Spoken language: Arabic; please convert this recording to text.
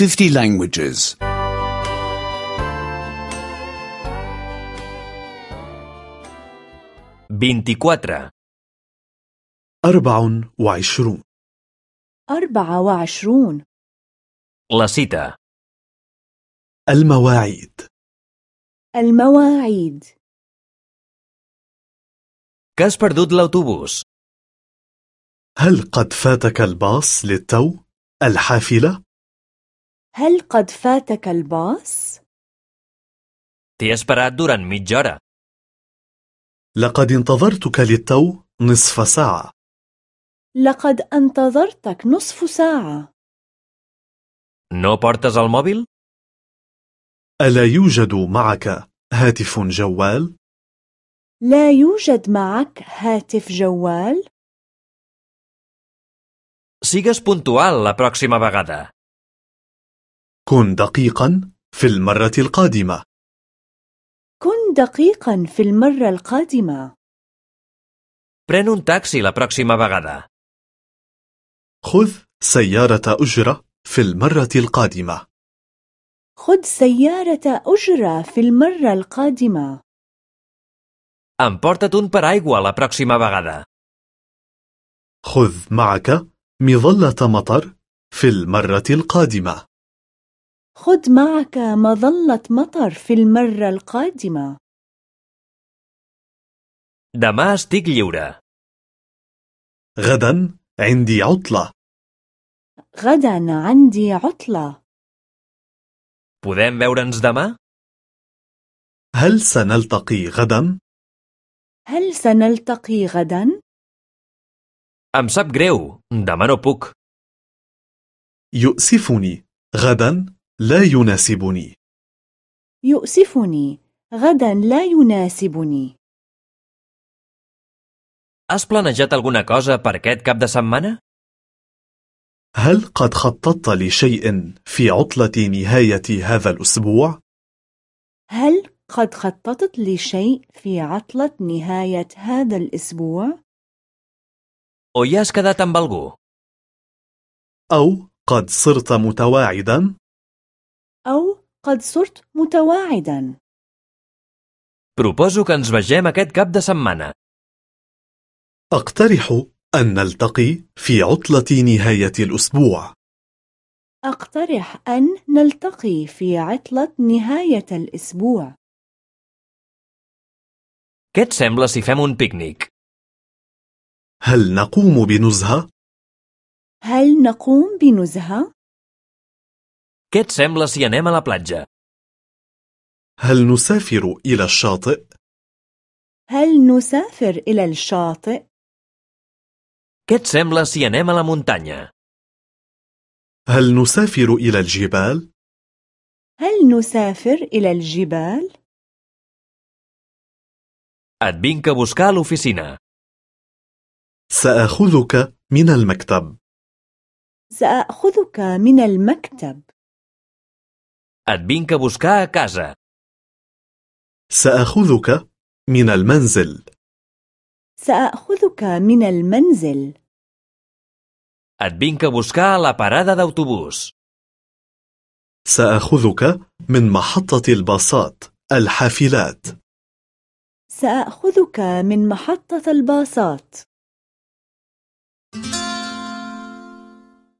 50 languages. 24. أربع وعشرون أربعة وعشرون La cita. المواعيد المواعيد Que has perdut l'autobús? هل قد فاتك الباص للتو؟ الحافلة؟ هل قد فاتك الباص؟ T'he esperat durant mitja hora. لقد انتظرتك للتو نصف ساعة لقد انتظرتك نصف ساعة No portes el mòbil? ألا يوجد معك هاتف جوال؟ لا يوجد معك هاتف جوال؟ Sigues puntual la pròxima vegada. كن دقيقا في المرة القادمة. كن دقيقا في المرة القادمة. Pren un taxi la pròxima vegada. خذ سيارة أجرة في المرة القادمة. خذ سيارة أجرة في المرة القادمة. Emporta't un paraigua la pròxima vegada. خذ معك مظلة مطر في المرة القادمة. خذ معك مظلة مطر في المرة القادمة Demà estic lliure. غدا عندي عطلة غدا عندي عطلة Podem veure'ns demà? هل سنلتقي غدا؟ هل سنلتقي غدا؟ Em sap greu. Demà no puc. يؤسفني غدا لا يناسبني يؤسفني غدا لا يناسبني Has planejat alguna cosa per aquest cap de setmana? هل قد خططت لشيء في عطلة نهاية هذا الأسبوع؟ هل قد خططت لشيء في عطلة نهاية هذا الأسبوع؟ O hi has quedat amb algú? أو قد صرت متواعدا؟ أو قد صرت متواعدا Proposo que ens vegem aquest cap de setmana. أقترح أن نلتقي في عطلة نهاية الأسبوع أقترح أن نلتقي في عطلة نهاية الأسبوع Què et sembla si fem un pícnic? هل نقوم بنزهة؟ هل نقوم بنزهة؟ Què et sembla si anem a la platja? هل نسافر إلى الشاطئ؟ هل نسافر إلى الشاطئ؟ Què et sembla si anem a la muntanya? هل نسافر إلى الجبال؟ هل نسافر إلى الجبال؟ Et vinc a buscar a l'oficina. سآخذك من المكتب سأخذك من المكتب Et vinc a buscar a casa. سآخذك من المنزل سأخذك من المنزل Et vinc a buscar a la parada d'autobús. سآخذك من محطة الباصات الحافلات سأخذك من محطة الباصات